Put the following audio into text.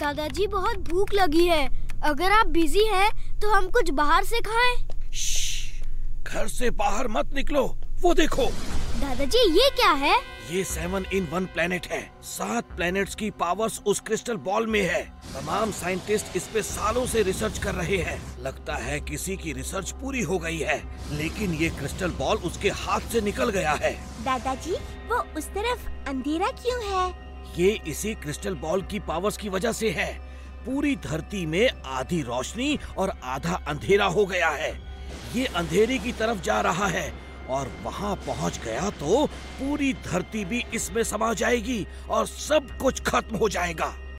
दादाजी बहुत भूख लगी है। अगर आप बिज़ी हैं तो हम कुछ बाहर से खाएँ। घर से बाहर मत निकलो। वो देखो। दादाजी ये क्या है? ये सेवन इन वन प्लेनेट है। सात प्लेनेट्स की पावर्स उस क्रिस्टल बॉल में है। तमाम साइंटिस्ट इस पे सालों से रिसर्च कर रहे हैं। लगता है किसी की रिसर्च पूरी हो गई है। लेकिन ये क्रिस्टल बॉल उसके हाथ से निकल गया है। दादाजी वो उस तरफ़ अंधेरा क्यों है? ये इसी क्रिस्टल बॉल की पावर्स की वजह से है। पूरी धरती में आधी रोशनी और आधा अंधेरा हो गया है। ये अंधेरे की तरफ़ जा रहा है और वहाँ पहुँच गया तो पूरी धरती भी इसमें समा जाएगी और सब कुछ खत्म हो जाएगा।